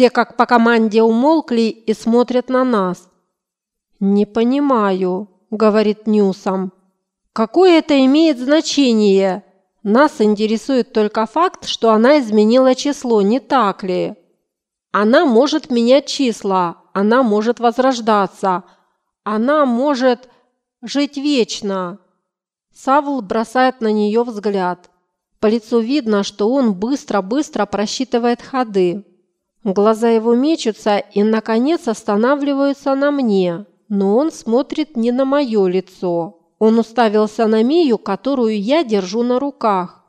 Все как по команде умолкли и смотрят на нас. «Не понимаю», – говорит Ньюсом. «Какое это имеет значение? Нас интересует только факт, что она изменила число, не так ли? Она может менять числа, она может возрождаться, она может жить вечно». Савл бросает на нее взгляд. По лицу видно, что он быстро-быстро просчитывает ходы. Глаза его мечутся и, наконец, останавливаются на мне но он смотрит не на мое лицо. Он уставился на Мию, которую я держу на руках.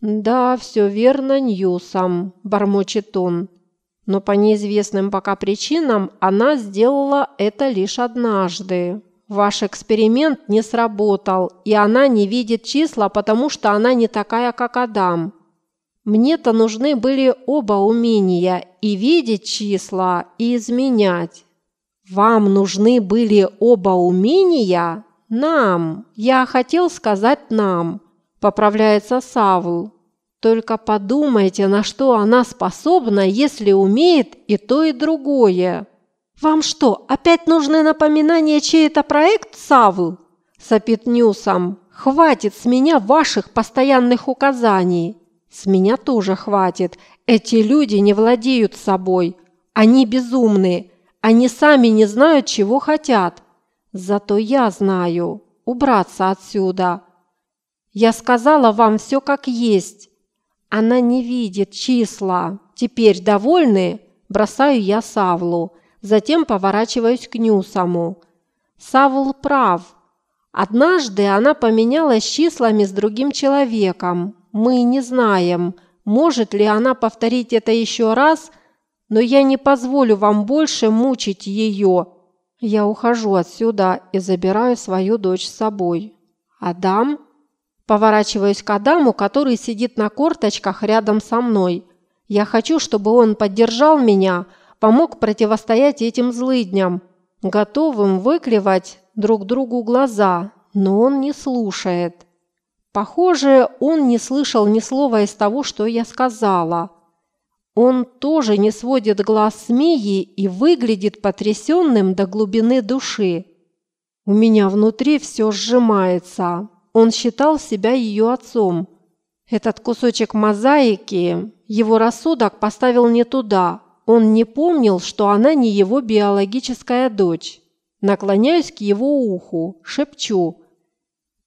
«Да, все верно, Ньюсом», – бормочет он. Но по неизвестным пока причинам она сделала это лишь однажды. Ваш эксперимент не сработал, и она не видит числа, потому что она не такая, как Адам. Мне-то нужны были оба умения – и видеть числа, и изменять. Вам нужны были оба умения? Нам. Я хотел сказать нам. Поправляется Савл. Только подумайте, на что она способна, если умеет и то, и другое. Вам что, опять нужны напоминания, чей это проект, Савл? Сопит Ньюсом. Хватит с меня ваших постоянных указаний. С меня тоже хватит. Эти люди не владеют собой. Они безумные. Они сами не знают, чего хотят. Зато я знаю. Убраться отсюда. Я сказала вам все как есть. Она не видит числа. Теперь довольны? Бросаю я Савлу. Затем поворачиваюсь к Нюсаму. Савл прав. Однажды она поменялась числами с другим человеком. Мы не знаем, может ли она повторить это еще раз – но я не позволю вам больше мучить ее. Я ухожу отсюда и забираю свою дочь с собой. Адам? Поворачиваюсь к Адаму, который сидит на корточках рядом со мной. Я хочу, чтобы он поддержал меня, помог противостоять этим злыдням, готовым выклевать друг другу глаза, но он не слушает. Похоже, он не слышал ни слова из того, что я сказала. Он тоже не сводит глаз с Мии и выглядит потрясенным до глубины души. У меня внутри все сжимается. Он считал себя ее отцом. Этот кусочек мозаики его рассудок поставил не туда. Он не помнил, что она не его биологическая дочь. Наклоняюсь к его уху, шепчу.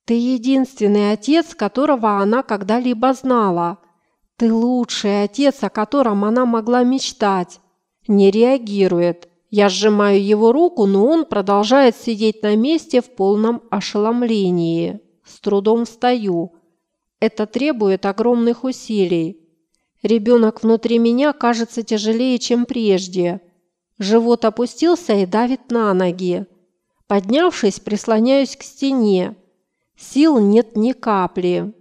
«Ты единственный отец, которого она когда-либо знала. «Ты лучший отец, о котором она могла мечтать!» Не реагирует. Я сжимаю его руку, но он продолжает сидеть на месте в полном ошеломлении. С трудом встаю. Это требует огромных усилий. Ребенок внутри меня кажется тяжелее, чем прежде. Живот опустился и давит на ноги. Поднявшись, прислоняюсь к стене. Сил нет ни капли.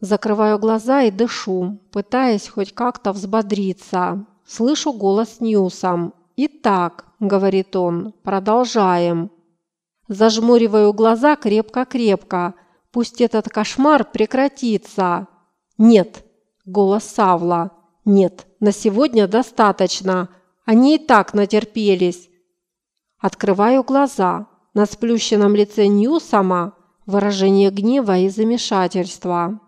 Закрываю глаза и дышу, пытаясь хоть как-то взбодриться. Слышу голос Ньюсом. «Итак», — говорит он, — «продолжаем». Зажмуриваю глаза крепко-крепко. Пусть этот кошмар прекратится. «Нет», — голос Савла. «Нет, на сегодня достаточно. Они и так натерпелись». Открываю глаза. На сплющенном лице Ньюсома выражение гнева и замешательства.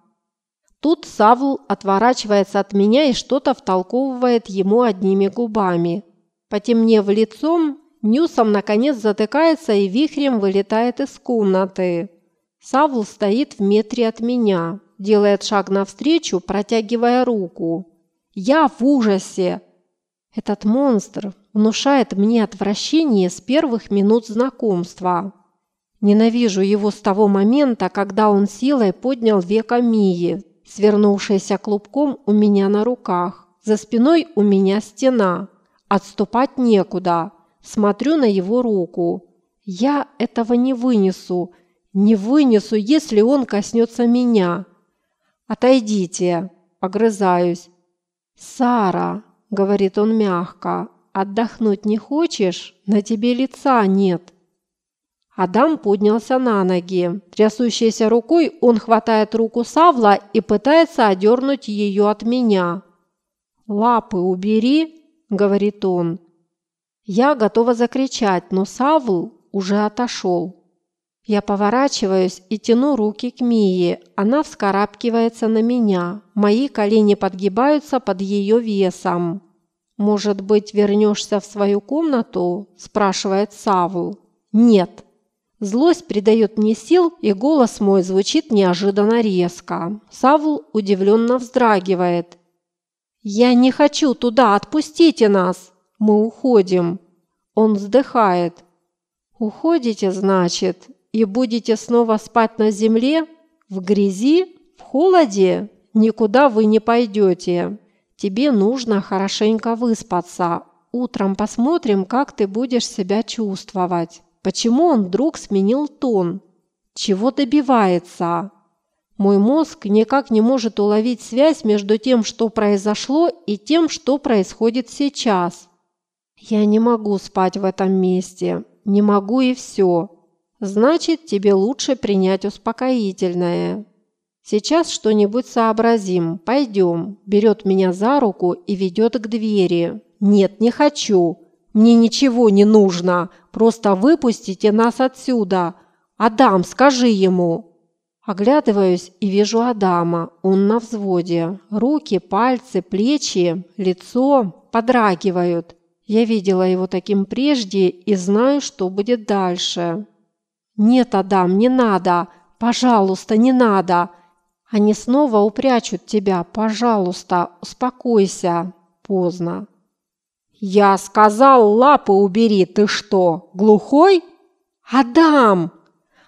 Тут Савл отворачивается от меня и что-то втолковывает ему одними губами. Потемнев лицом, Ньюсом наконец затыкается и вихрем вылетает из комнаты. Савл стоит в метре от меня, делает шаг навстречу, протягивая руку. Я в ужасе. Этот монстр внушает мне отвращение с первых минут знакомства. Ненавижу его с того момента, когда он силой поднял века Мии, свернувшаяся клубком у меня на руках. За спиной у меня стена. Отступать некуда. Смотрю на его руку. Я этого не вынесу. Не вынесу, если он коснется меня. Отойдите. Огрызаюсь. Сара, говорит он мягко, отдохнуть не хочешь? На тебе лица нет. Адам поднялся на ноги. Трясущейся рукой он хватает руку Савла и пытается одернуть ее от меня. «Лапы убери», – говорит он. Я готова закричать, но Савл уже отошел. Я поворачиваюсь и тяну руки к Мии. Она вскарабкивается на меня. Мои колени подгибаются под ее весом. «Может быть, вернешься в свою комнату?» – спрашивает Савл. «Нет». Злость придает мне сил, и голос мой звучит неожиданно резко. Савл удивленно вздрагивает. «Я не хочу туда, отпустите нас!» Мы уходим. Он вздыхает. «Уходите, значит, и будете снова спать на земле? В грязи? В холоде? Никуда вы не пойдете. Тебе нужно хорошенько выспаться. Утром посмотрим, как ты будешь себя чувствовать». Почему он вдруг сменил тон? Чего добивается? Мой мозг никак не может уловить связь между тем, что произошло, и тем, что происходит сейчас. Я не могу спать в этом месте. Не могу и все. Значит, тебе лучше принять успокоительное. Сейчас что-нибудь сообразим. Пойдем. Берет меня за руку и ведет к двери. Нет, не хочу. Мне ничего не нужно. Просто выпустите нас отсюда. Адам, скажи ему!» Оглядываюсь и вижу Адама. Он на взводе. Руки, пальцы, плечи, лицо подрагивают. Я видела его таким прежде и знаю, что будет дальше. «Нет, Адам, не надо! Пожалуйста, не надо! Они снова упрячут тебя! Пожалуйста, успокойся!» Поздно. «Я сказал, лапы убери, ты что, глухой?» «Адам!»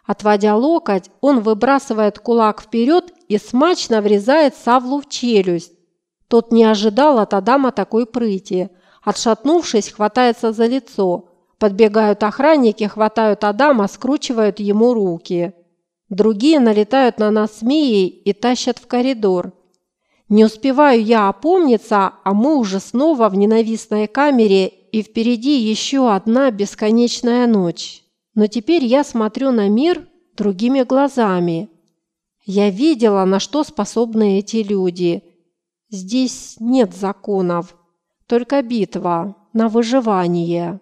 Отводя локоть, он выбрасывает кулак вперед и смачно врезает Савлу в челюсть. Тот не ожидал от Адама такой прыти. Отшатнувшись, хватается за лицо. Подбегают охранники, хватают Адама, скручивают ему руки. Другие налетают на нас с Мией и тащат в коридор. Не успеваю я опомниться, а мы уже снова в ненавистной камере, и впереди еще одна бесконечная ночь. Но теперь я смотрю на мир другими глазами. Я видела, на что способны эти люди. Здесь нет законов, только битва на выживание.